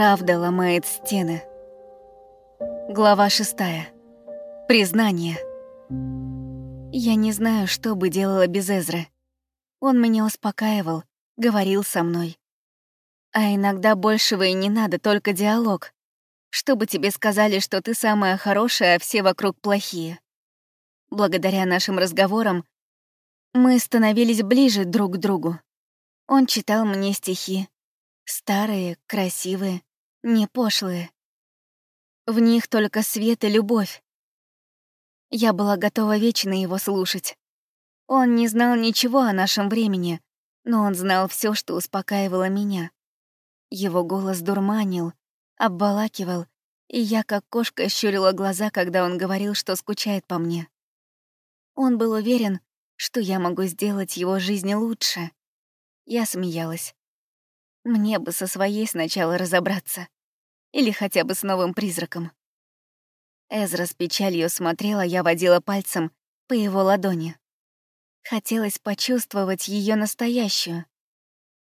Правда ломает стены. Глава шестая. Признание. Я не знаю, что бы делала без Эзры. Он меня успокаивал, говорил со мной. А иногда большего и не надо, только диалог. Чтобы тебе сказали, что ты самая хорошая, а все вокруг плохие. Благодаря нашим разговорам мы становились ближе друг к другу. Он читал мне стихи. Старые, красивые, не пошлые. В них только свет и любовь. Я была готова вечно его слушать. Он не знал ничего о нашем времени, но он знал все, что успокаивало меня. Его голос дурманил, обволакивал, и я, как кошка, щурила глаза, когда он говорил, что скучает по мне. Он был уверен, что я могу сделать его жизнь лучше. Я смеялась. Мне бы со своей сначала разобраться. Или хотя бы с новым призраком. Эзра с печалью смотрела, я водила пальцем по его ладони. Хотелось почувствовать ее настоящую.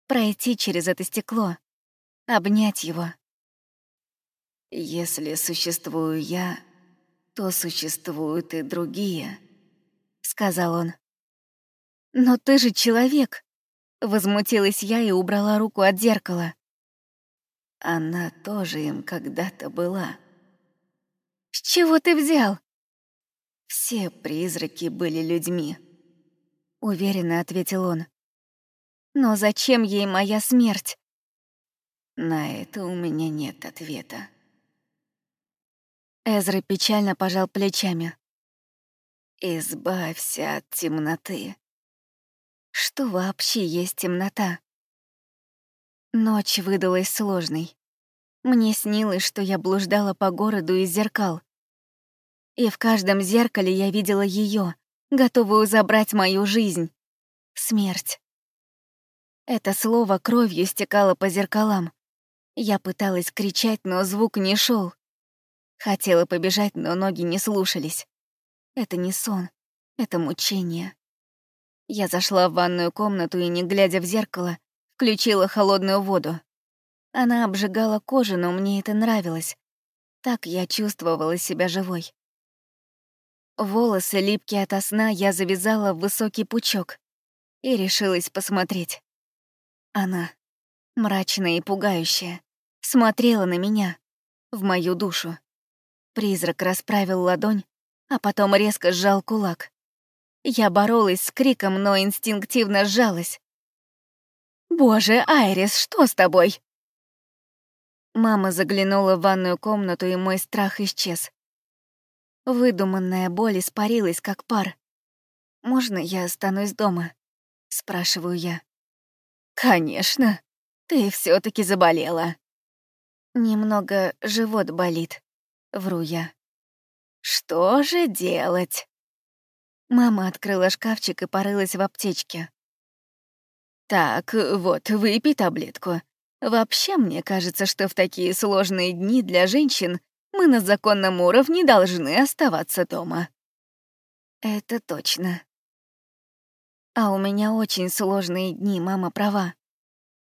Пройти через это стекло. Обнять его. «Если существую я, то существуют и другие», — сказал он. «Но ты же человек!» Возмутилась я и убрала руку от зеркала. Она тоже им когда-то была. «С чего ты взял?» «Все призраки были людьми», — уверенно ответил он. «Но зачем ей моя смерть?» «На это у меня нет ответа». Эзра печально пожал плечами. «Избавься от темноты», что вообще есть темнота? Ночь выдалась сложной. Мне снилось, что я блуждала по городу из зеркал. И в каждом зеркале я видела ее, готовую забрать мою жизнь. Смерть. Это слово кровью стекало по зеркалам. Я пыталась кричать, но звук не шел. Хотела побежать, но ноги не слушались. Это не сон, это мучение. Я зашла в ванную комнату и, не глядя в зеркало, включила холодную воду. Она обжигала кожу, но мне это нравилось. Так я чувствовала себя живой. Волосы, липкие ото сна, я завязала в высокий пучок и решилась посмотреть. Она, мрачная и пугающая, смотрела на меня, в мою душу. Призрак расправил ладонь, а потом резко сжал кулак. Я боролась с криком, но инстинктивно сжалась. «Боже, Айрис, что с тобой?» Мама заглянула в ванную комнату, и мой страх исчез. Выдуманная боль испарилась, как пар. «Можно я останусь дома?» — спрашиваю я. «Конечно. Ты все таки заболела». «Немного живот болит», — вру я. «Что же делать?» Мама открыла шкафчик и порылась в аптечке. «Так, вот, выпей таблетку. Вообще, мне кажется, что в такие сложные дни для женщин мы на законном уровне должны оставаться дома». «Это точно», а у меня очень сложные дни, мама права.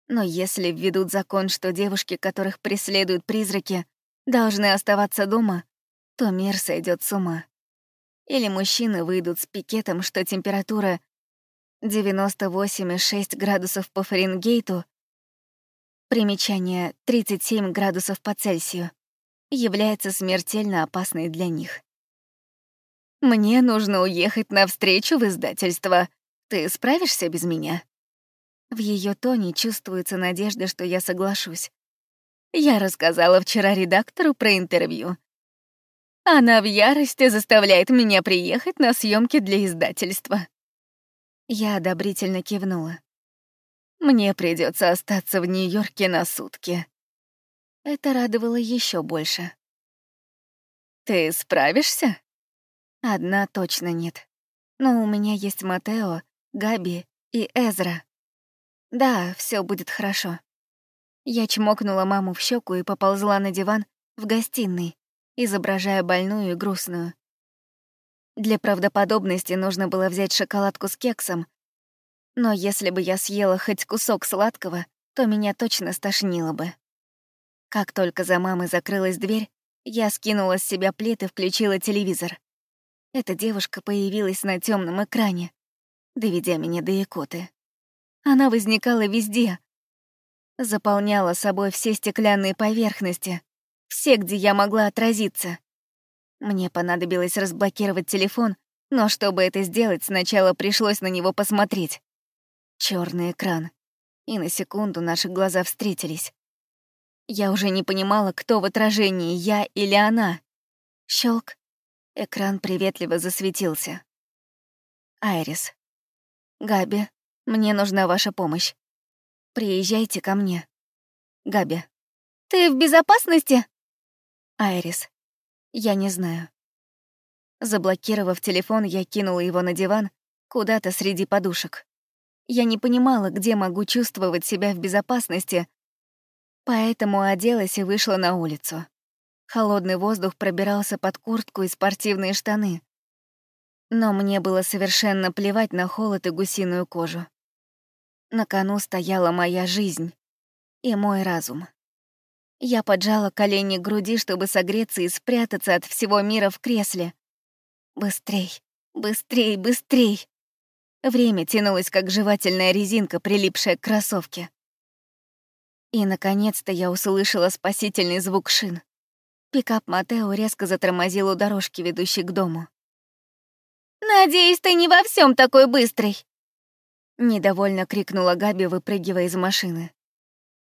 Но если введут закон, что девушки, которых преследуют призраки, должны оставаться дома, то мир сойдет с ума. Или мужчины выйдут с пикетом, что температура 98,6 градусов по Фаренгейту, примечание 37 градусов по Цельсию, является смертельно опасной для них. «Мне нужно уехать навстречу в издательство. Ты справишься без меня?» В ее тоне чувствуется надежда, что я соглашусь. Я рассказала вчера редактору про интервью. Она в ярости заставляет меня приехать на съемки для издательства. Я одобрительно кивнула. Мне придется остаться в Нью-Йорке на сутки. Это радовало еще больше. Ты справишься? Одна точно нет. Но у меня есть Матео, Габи и Эзра. Да, все будет хорошо. Я чмокнула маму в щеку и поползла на диван в гостиной, изображая больную и грустную. Для правдоподобности нужно было взять шоколадку с кексом, но если бы я съела хоть кусок сладкого, то меня точно стошнило бы. Как только за мамой закрылась дверь, я скинула с себя плед и включила телевизор. Эта девушка появилась на темном экране, доведя меня до икоты. Она возникала везде, заполняла собой все стеклянные поверхности, все, где я могла отразиться. Мне понадобилось разблокировать телефон, но чтобы это сделать, сначала пришлось на него посмотреть. Черный экран. И на секунду наши глаза встретились. Я уже не понимала, кто в отражении, я или она. Щелк. Экран приветливо засветился. Айрис. Габи, мне нужна ваша помощь. Приезжайте ко мне. Габи. Ты в безопасности? Айрис. Я не знаю. Заблокировав телефон, я кинула его на диван, куда-то среди подушек. Я не понимала, где могу чувствовать себя в безопасности, поэтому оделась и вышла на улицу. Холодный воздух пробирался под куртку и спортивные штаны. Но мне было совершенно плевать на холод и гусиную кожу. На кону стояла моя жизнь и мой разум. Я поджала колени к груди, чтобы согреться и спрятаться от всего мира в кресле. Быстрей, быстрей, быстрей. Время тянулось, как жевательная резинка, прилипшая к кроссовке. И, наконец-то, я услышала спасительный звук шин. Пикап Матео резко затормозил у дорожки, ведущей к дому. «Надеюсь, ты не во всем такой быстрый!» Недовольно крикнула Габи, выпрыгивая из машины.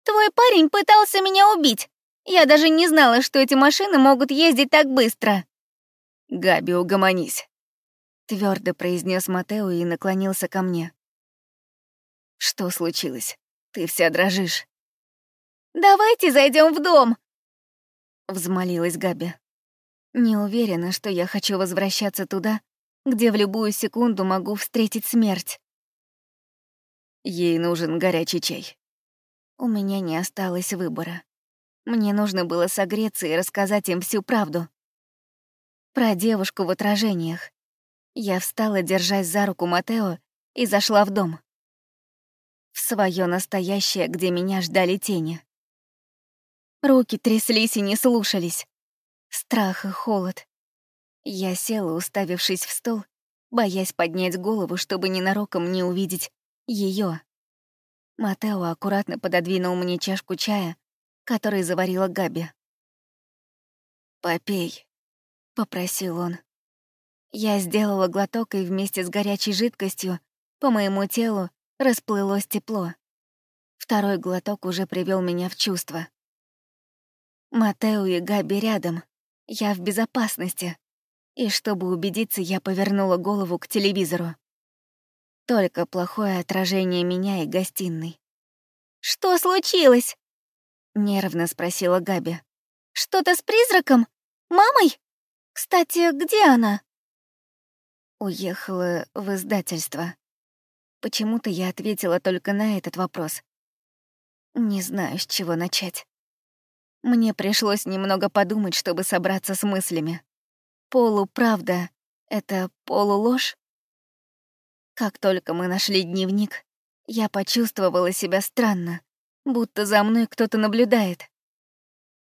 «Твой парень пытался меня убить! Я даже не знала, что эти машины могут ездить так быстро!» «Габи, угомонись!» Твердо произнес Матео и наклонился ко мне. «Что случилось? Ты вся дрожишь». «Давайте зайдем в дом!» Взмолилась Габи. Не уверена, что я хочу возвращаться туда, где в любую секунду могу встретить смерть. Ей нужен горячий чай. У меня не осталось выбора. Мне нужно было согреться и рассказать им всю правду. Про девушку в отражениях. Я встала, держась за руку Матео, и зашла в дом. В свое настоящее, где меня ждали тени. Руки тряслись и не слушались. Страх и холод. Я села, уставившись в стол, боясь поднять голову, чтобы ненароком не увидеть ее. Матео аккуратно пододвинул мне чашку чая, который заварила Габи. «Попей», — попросил он. Я сделала глоток, и вместе с горячей жидкостью по моему телу расплылось тепло. Второй глоток уже привел меня в чувство. Матео и Габи рядом. Я в безопасности. И чтобы убедиться, я повернула голову к телевизору. Только плохое отражение меня и гостиной. «Что случилось?» — нервно спросила Габи. «Что-то с призраком? Мамой? Кстати, где она?» Уехала в издательство. Почему-то я ответила только на этот вопрос. Не знаю, с чего начать. Мне пришлось немного подумать, чтобы собраться с мыслями. Полуправда — это полуложь? Как только мы нашли дневник, я почувствовала себя странно, будто за мной кто-то наблюдает.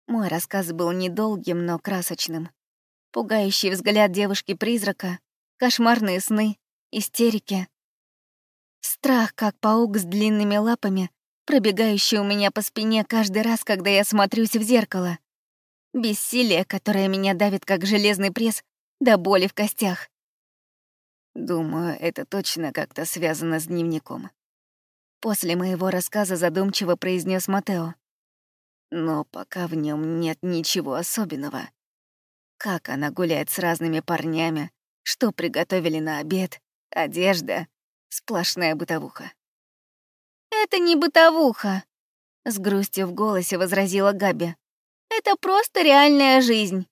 Мой рассказ был недолгим, но красочным. Пугающий взгляд девушки-призрака, кошмарные сны, истерики. Страх, как паук с длинными лапами, пробегающий у меня по спине каждый раз, когда я смотрюсь в зеркало. Бессилие, которое меня давит, как железный пресс, до боли в костях. Думаю, это точно как-то связано с дневником. После моего рассказа задумчиво произнес Матео. Но пока в нем нет ничего особенного. Как она гуляет с разными парнями, что приготовили на обед, одежда, сплошная бытовуха. «Это не бытовуха», — с грустью в голосе возразила Габи. «Это просто реальная жизнь».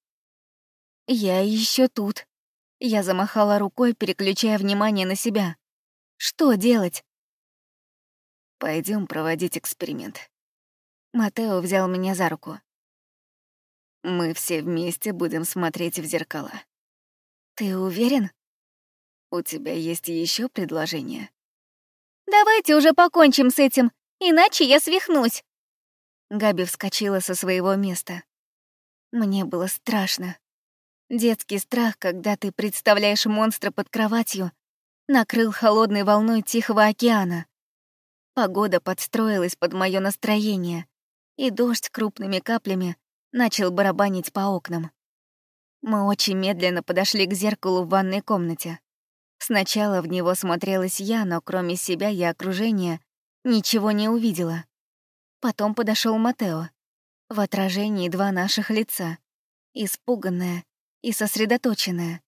«Я еще тут», я замахала рукой, переключая внимание на себя. Что делать? Пойдем проводить эксперимент. Матео взял меня за руку. Мы все вместе будем смотреть в зеркала. Ты уверен? У тебя есть еще предложение? Давайте уже покончим с этим, иначе я свихнусь. Габи вскочила со своего места. Мне было страшно. Детский страх, когда ты представляешь монстра под кроватью, накрыл холодной волной Тихого океана. Погода подстроилась под мое настроение, и дождь крупными каплями начал барабанить по окнам. Мы очень медленно подошли к зеркалу в ванной комнате. Сначала в него смотрелась я, но кроме себя и окружения ничего не увидела. Потом подошел Матео. В отражении два наших лица. Испуганное и сосредоточенная.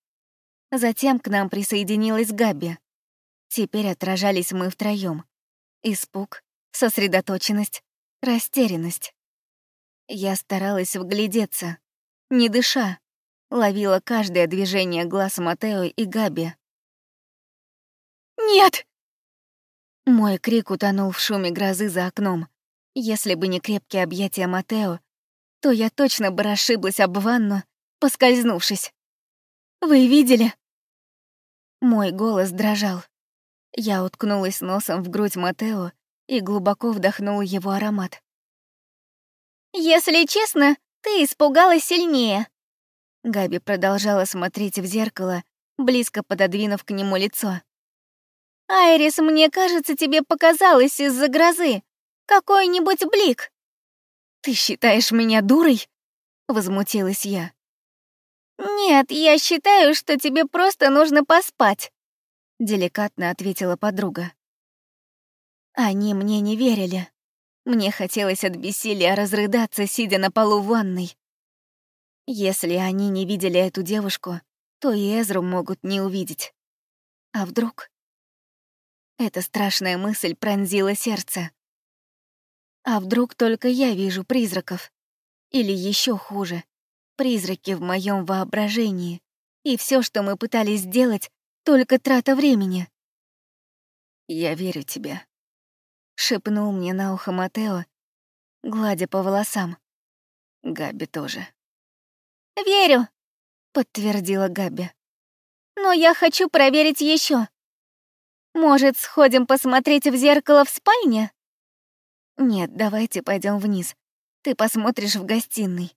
Затем к нам присоединилась Габи. Теперь отражались мы втроем. Испуг, сосредоточенность, растерянность. Я старалась вглядеться, не дыша, ловила каждое движение глаз Матео и Габи. «Нет!» Мой крик утонул в шуме грозы за окном. Если бы не крепкие объятия Матео, то я точно бы расшиблась об ванну поскользнувшись. «Вы видели?» Мой голос дрожал. Я уткнулась носом в грудь Матео и глубоко вдохнула его аромат. «Если честно, ты испугалась сильнее». Габи продолжала смотреть в зеркало, близко пододвинув к нему лицо. «Айрис, мне кажется, тебе показалось из-за грозы. Какой-нибудь блик». «Ты считаешь меня дурой?» — возмутилась я. «Нет, я считаю, что тебе просто нужно поспать», — деликатно ответила подруга. Они мне не верили. Мне хотелось от бессилия разрыдаться, сидя на полу ванной. Если они не видели эту девушку, то и Эзру могут не увидеть. А вдруг? Эта страшная мысль пронзила сердце. А вдруг только я вижу призраков? Или еще хуже, Призраки в моем воображении. И все, что мы пытались сделать, только трата времени. «Я верю тебе», — шепнул мне на ухо Матео, гладя по волосам. Габи тоже. «Верю», — подтвердила Габи. «Но я хочу проверить еще. Может, сходим посмотреть в зеркало в спальне?» «Нет, давайте пойдем вниз. Ты посмотришь в гостиной.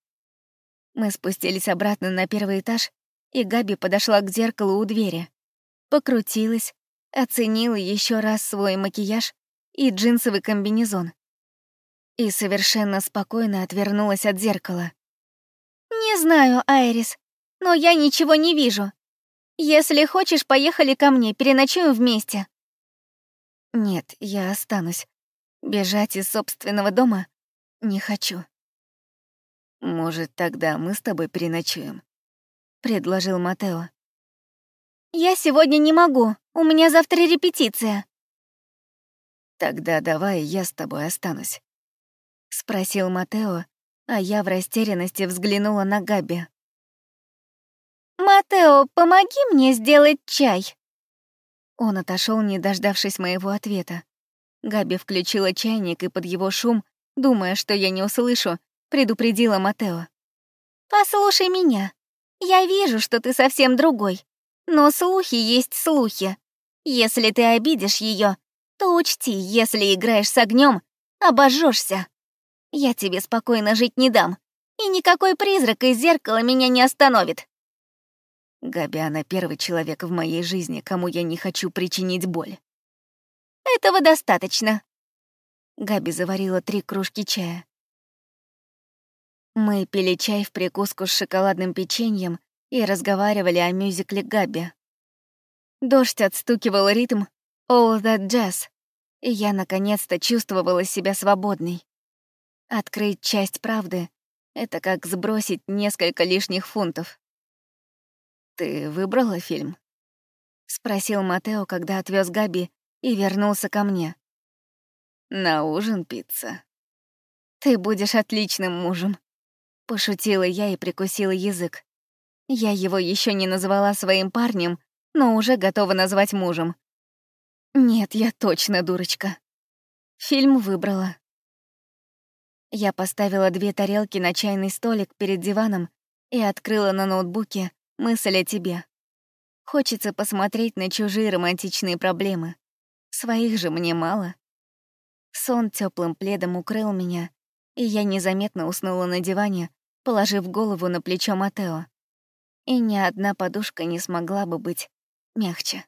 Мы спустились обратно на первый этаж, и Габи подошла к зеркалу у двери. Покрутилась, оценила еще раз свой макияж и джинсовый комбинезон. И совершенно спокойно отвернулась от зеркала. «Не знаю, Айрис, но я ничего не вижу. Если хочешь, поехали ко мне, переночуем вместе». «Нет, я останусь. Бежать из собственного дома не хочу». «Может, тогда мы с тобой переночуем?» — предложил Матео. «Я сегодня не могу, у меня завтра репетиция». «Тогда давай я с тобой останусь», — спросил Матео, а я в растерянности взглянула на Габи. «Матео, помоги мне сделать чай!» Он отошел, не дождавшись моего ответа. Габи включила чайник и под его шум, думая, что я не услышу, предупредила Матео. «Послушай меня. Я вижу, что ты совсем другой. Но слухи есть слухи. Если ты обидишь ее, то учти, если играешь с огнем, обожжешься. Я тебе спокойно жить не дам, и никакой призрак из зеркала меня не остановит». Габи, она первый человек в моей жизни, кому я не хочу причинить боль. «Этого достаточно». Габи заварила три кружки чая. Мы пили чай в прикуску с шоколадным печеньем и разговаривали о мюзикле Габи. Дождь отстукивал ритм «All That Jazz», и я наконец-то чувствовала себя свободной. Открыть часть правды — это как сбросить несколько лишних фунтов. «Ты выбрала фильм?» — спросил Матео, когда отвез Габи и вернулся ко мне. «На ужин пицца». «Ты будешь отличным мужем», Пошутила я и прикусила язык. Я его еще не назвала своим парнем, но уже готова назвать мужем. Нет, я точно дурочка. Фильм выбрала. Я поставила две тарелки на чайный столик перед диваном и открыла на ноутбуке мысль о тебе. Хочется посмотреть на чужие романтичные проблемы. Своих же мне мало. Сон теплым пледом укрыл меня, и я незаметно уснула на диване, положив голову на плечо Матео. И ни одна подушка не смогла бы быть мягче.